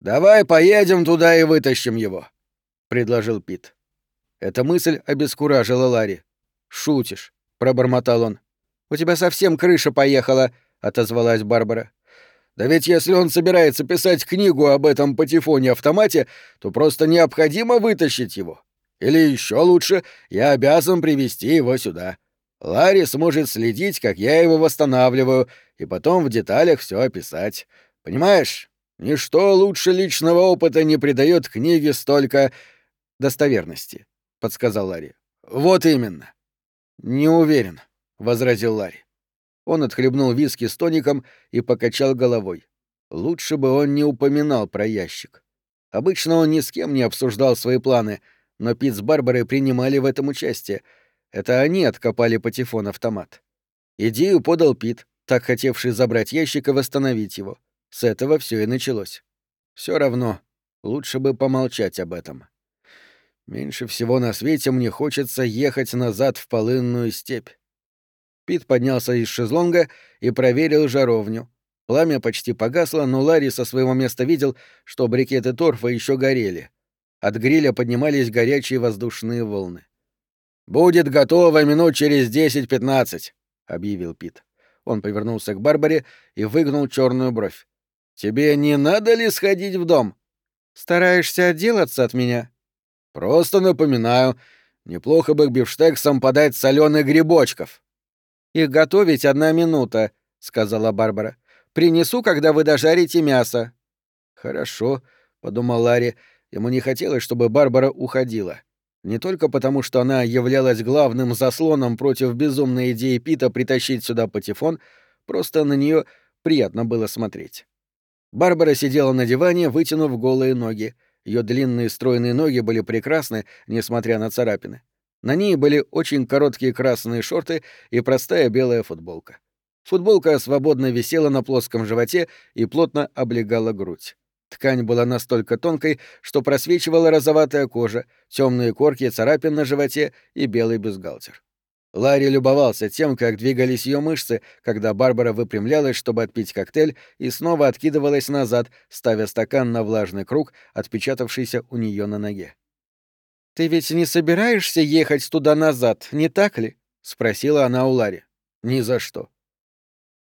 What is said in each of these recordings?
«Давай поедем туда и вытащим его», — предложил Пит. Эта мысль обескуражила Ларри. «Шутишь», — пробормотал он. «У тебя совсем крыша поехала», — отозвалась Барбара. «Да ведь если он собирается писать книгу об этом патефоне-автомате, то просто необходимо вытащить его. Или еще лучше, я обязан привести его сюда. Ларри сможет следить, как я его восстанавливаю, и потом в деталях все описать. Понимаешь, ничто лучше личного опыта не придает книге столько достоверности, подсказал Ларри. Вот именно. Не уверен, возразил Ларри. Он отхлебнул виски с тоником и покачал головой. Лучше бы он не упоминал про ящик. Обычно он ни с кем не обсуждал свои планы, но Пит с Барбарой принимали в этом участие. Это они откопали патефон-автомат. Идею подал Пит, так хотевший забрать ящик и восстановить его. С этого все и началось. Все равно, лучше бы помолчать об этом. Меньше всего на свете мне хочется ехать назад в полынную степь. Пит поднялся из шезлонга и проверил жаровню. Пламя почти погасло, но Ларри со своего места видел, что брикеты торфа еще горели. От гриля поднимались горячие воздушные волны. «Будет готово минут через десять-пятнадцать», — объявил Пит. Он повернулся к Барбаре и выгнул черную бровь. «Тебе не надо ли сходить в дом?» «Стараешься отделаться от меня?» «Просто напоминаю, неплохо бы к бифштексам подать соленых грибочков». «Их готовить одна минута», — сказала Барбара. «Принесу, когда вы дожарите мясо». «Хорошо», — подумал Ларри. Ему не хотелось, чтобы Барбара уходила. Не только потому, что она являлась главным заслоном против безумной идеи Пита притащить сюда патефон, просто на нее приятно было смотреть. Барбара сидела на диване, вытянув голые ноги. Ее длинные стройные ноги были прекрасны, несмотря на царапины. На ней были очень короткие красные шорты и простая белая футболка. Футболка свободно висела на плоском животе и плотно облегала грудь. Ткань была настолько тонкой, что просвечивала розоватая кожа, темные корки царапин на животе и белый бюстгальтер. Ларри любовался тем, как двигались ее мышцы, когда Барбара выпрямлялась, чтобы отпить коктейль, и снова откидывалась назад, ставя стакан на влажный круг, отпечатавшийся у нее на ноге. «Ты ведь не собираешься ехать туда-назад, не так ли?» — спросила она у Ларри. «Ни за что».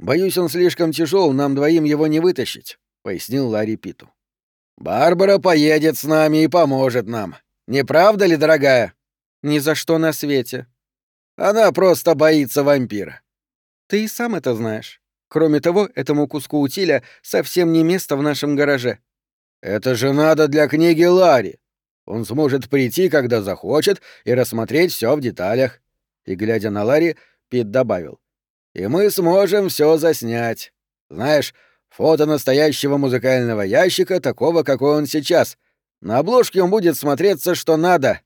«Боюсь, он слишком тяжел, нам двоим его не вытащить», — пояснил Ларри Питу. «Барбара поедет с нами и поможет нам. Не правда ли, дорогая?» «Ни за что на свете». «Она просто боится вампира». «Ты и сам это знаешь. Кроме того, этому куску утиля совсем не место в нашем гараже». «Это же надо для книги Ларри. Он сможет прийти, когда захочет, и рассмотреть все в деталях. И, глядя на Ларри, Пит добавил. И мы сможем все заснять. Знаешь, фото настоящего музыкального ящика, такого, какой он сейчас. На обложке он будет смотреться, что надо.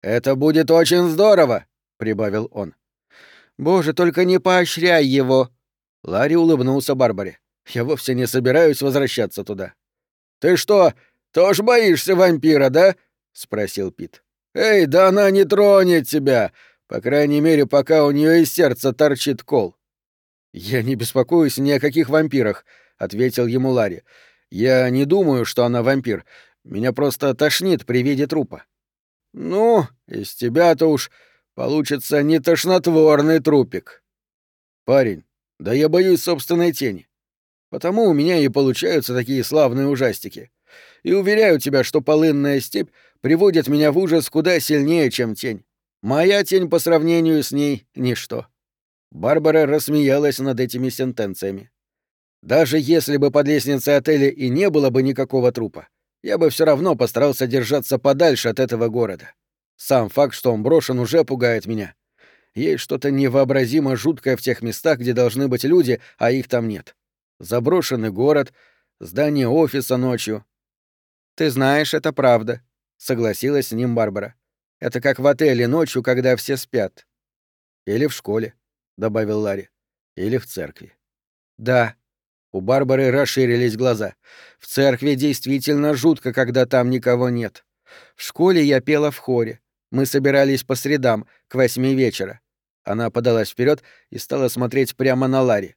Это будет очень здорово, прибавил он. Боже, только не поощряй его. Ларри улыбнулся Барбаре. Я вовсе не собираюсь возвращаться туда. Ты что, тоже боишься вампира, да? спросил Пит. Эй, да она не тронет тебя, по крайней мере, пока у нее из сердца торчит кол. Я не беспокоюсь ни о каких вампирах, ответил ему Ларри. Я не думаю, что она вампир. Меня просто тошнит при виде трупа. Ну, из тебя-то уж получится не тошнотворный трупик. Парень, да я боюсь собственной тени. Потому у меня и получаются такие славные ужастики и уверяю тебя, что полынная степь приводит меня в ужас куда сильнее, чем тень. Моя тень по сравнению с ней — ничто». Барбара рассмеялась над этими сентенциями. «Даже если бы под лестницей отеля и не было бы никакого трупа, я бы все равно постарался держаться подальше от этого города. Сам факт, что он брошен, уже пугает меня. Есть что-то невообразимо жуткое в тех местах, где должны быть люди, а их там нет. Заброшенный город, здание офиса ночью, «Ты знаешь, это правда», — согласилась с ним Барбара. «Это как в отеле ночью, когда все спят». «Или в школе», — добавил Ларри. «Или в церкви». «Да». У Барбары расширились глаза. «В церкви действительно жутко, когда там никого нет. В школе я пела в хоре. Мы собирались по средам, к восьми вечера». Она подалась вперед и стала смотреть прямо на Ларри.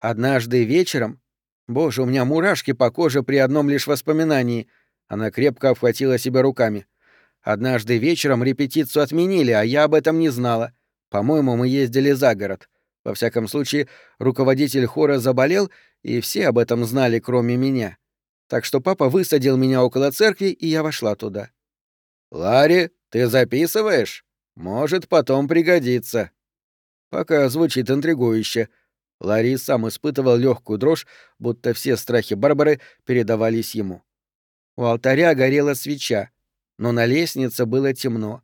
«Однажды вечером Боже, у меня мурашки по коже при одном лишь воспоминании. Она крепко обхватила себя руками. Однажды вечером репетицию отменили, а я об этом не знала. По-моему, мы ездили за город. Во всяком случае, руководитель хора заболел, и все об этом знали, кроме меня. Так что папа высадил меня около церкви, и я вошла туда. «Ларри, ты записываешь? Может, потом пригодится». Пока звучит интригующе. Ларри сам испытывал легкую дрожь, будто все страхи Барбары передавались ему. У алтаря горела свеча, но на лестнице было темно.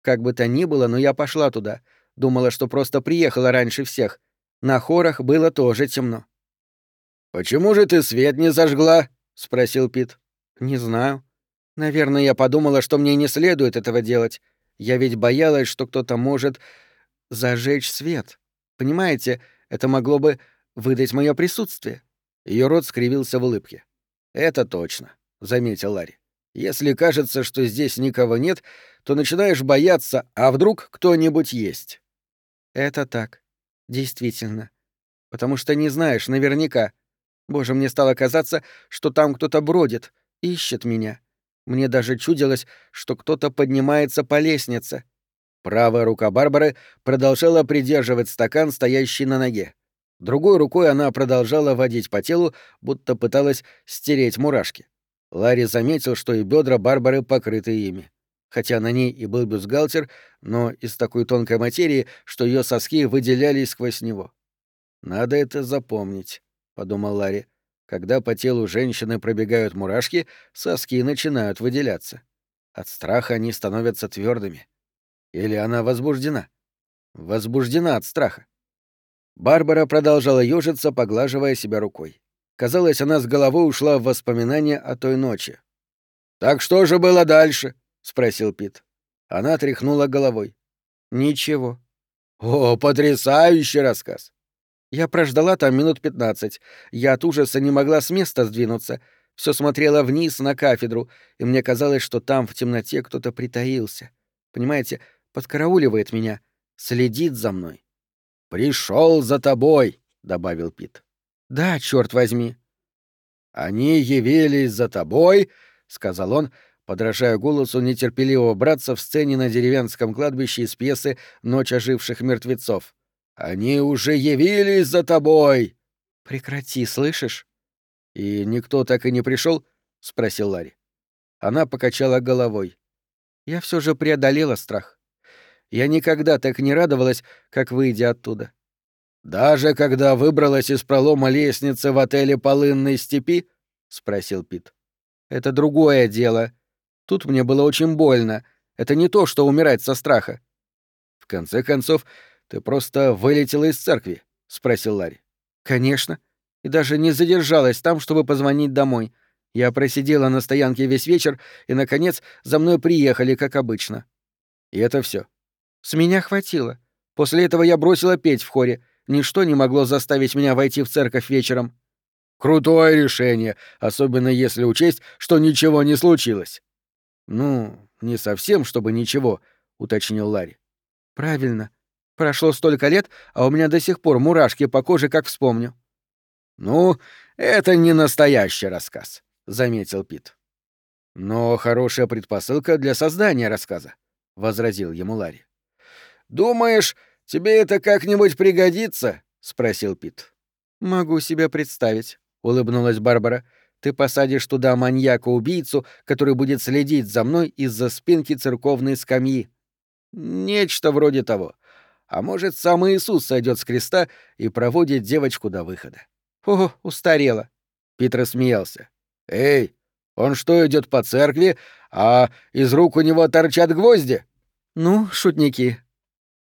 Как бы то ни было, но я пошла туда. Думала, что просто приехала раньше всех. На хорах было тоже темно. «Почему же ты свет не зажгла?» — спросил Пит. «Не знаю. Наверное, я подумала, что мне не следует этого делать. Я ведь боялась, что кто-то может зажечь свет. Понимаете, это могло бы выдать мое присутствие. Ее рот скривился в улыбке. Это точно, заметил Ларри. Если кажется, что здесь никого нет, то начинаешь бояться, а вдруг кто-нибудь есть. Это так. Действительно. Потому что не знаешь наверняка. Боже, мне стало казаться, что там кто-то бродит, ищет меня. Мне даже чудилось, что кто-то поднимается по лестнице. Правая рука Барбары продолжала придерживать стакан, стоящий на ноге. Другой рукой она продолжала водить по телу, будто пыталась стереть мурашки. Ларри заметил, что и бедра Барбары покрыты ими. Хотя на ней и был бюстгальтер, но из такой тонкой материи, что ее соски выделялись сквозь него. «Надо это запомнить», — подумал Ларри. «Когда по телу женщины пробегают мурашки, соски начинают выделяться. От страха они становятся твердыми. Или она возбуждена? Возбуждена от страха. Барбара продолжала ёжиться, поглаживая себя рукой. Казалось, она с головой ушла в воспоминания о той ночи. «Так что же было дальше?» — спросил Пит. Она тряхнула головой. «Ничего». «О, потрясающий рассказ!» Я прождала там минут пятнадцать. Я от ужаса не могла с места сдвинуться. Все смотрела вниз на кафедру, и мне казалось, что там в темноте кто-то притаился. Понимаете, подкарауливает меня, следит за мной. Пришел за тобой, добавил Пит. Да, черт возьми. Они явились за тобой, сказал он, подражая голосу нетерпеливого братца в сцене на деревенском кладбище из пьесы Ночь оживших мертвецов. Они уже явились за тобой. Прекрати, слышишь? И никто так и не пришел? спросил Ларри. Она покачала головой. Я все же преодолела страх. Я никогда так не радовалась, как выйдя оттуда. «Даже когда выбралась из пролома лестницы в отеле «Полынной степи»?» — спросил Пит. «Это другое дело. Тут мне было очень больно. Это не то, что умирать со страха». «В конце концов, ты просто вылетела из церкви?» — спросил Ларри. «Конечно. И даже не задержалась там, чтобы позвонить домой. Я просидела на стоянке весь вечер, и, наконец, за мной приехали, как обычно. И это все. С меня хватило. После этого я бросила петь в хоре. Ничто не могло заставить меня войти в церковь вечером. Крутое решение, особенно если учесть, что ничего не случилось. Ну, не совсем, чтобы ничего, уточнил Ларри. Правильно. Прошло столько лет, а у меня до сих пор мурашки по коже, как вспомню. Ну, это не настоящий рассказ, заметил Пит. Но хорошая предпосылка для создания рассказа, возразил ему Ларри. Думаешь, тебе это как-нибудь пригодится? спросил Пит. Могу себе представить, улыбнулась Барбара. Ты посадишь туда маньяка-убийцу, который будет следить за мной из-за спинки церковной скамьи. Нечто вроде того. А может, сам Иисус сойдет с креста и проводит девочку до выхода. О, устарела. Пит смеялся. Эй, он что, идет по церкви, а из рук у него торчат гвозди? Ну, шутники,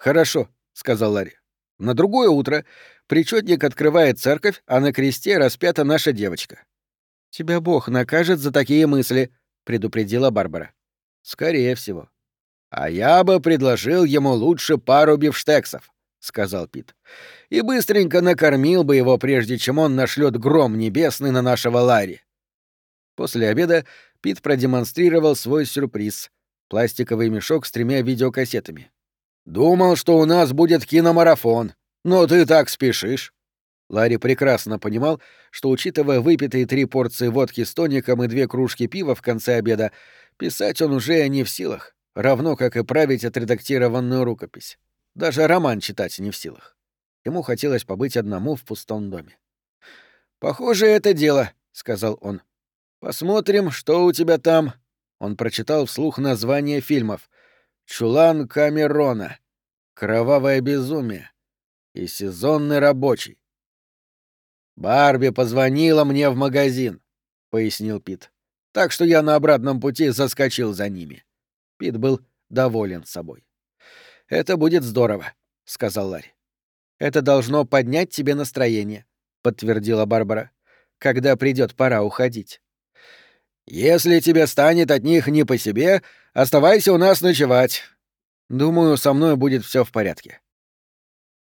«Хорошо», — сказал Ларри. На другое утро причетник открывает церковь, а на кресте распята наша девочка. «Тебя Бог накажет за такие мысли», — предупредила Барбара. «Скорее всего». «А я бы предложил ему лучше пару бифштексов», — сказал Пит. «И быстренько накормил бы его, прежде чем он нашлет гром небесный на нашего Ларри». После обеда Пит продемонстрировал свой сюрприз — пластиковый мешок с тремя видеокассетами. Думал, что у нас будет киномарафон, но ты так спешишь. Ларри прекрасно понимал, что, учитывая выпитые три порции водки с тоником и две кружки пива в конце обеда, писать он уже не в силах, равно как и править отредактированную рукопись. Даже роман читать не в силах. Ему хотелось побыть одному в пустом доме. «Похоже, это дело», — сказал он. «Посмотрим, что у тебя там». Он прочитал вслух название фильмов. «Чулан Камерона», «Кровавое безумие» и «Сезонный рабочий». «Барби позвонила мне в магазин», — пояснил Пит. «Так что я на обратном пути заскочил за ними». Пит был доволен собой. «Это будет здорово», — сказал Ларри. «Это должно поднять тебе настроение», — подтвердила Барбара, «когда придет пора уходить». «Если тебе станет от них не по себе, оставайся у нас ночевать. Думаю, со мной будет все в порядке.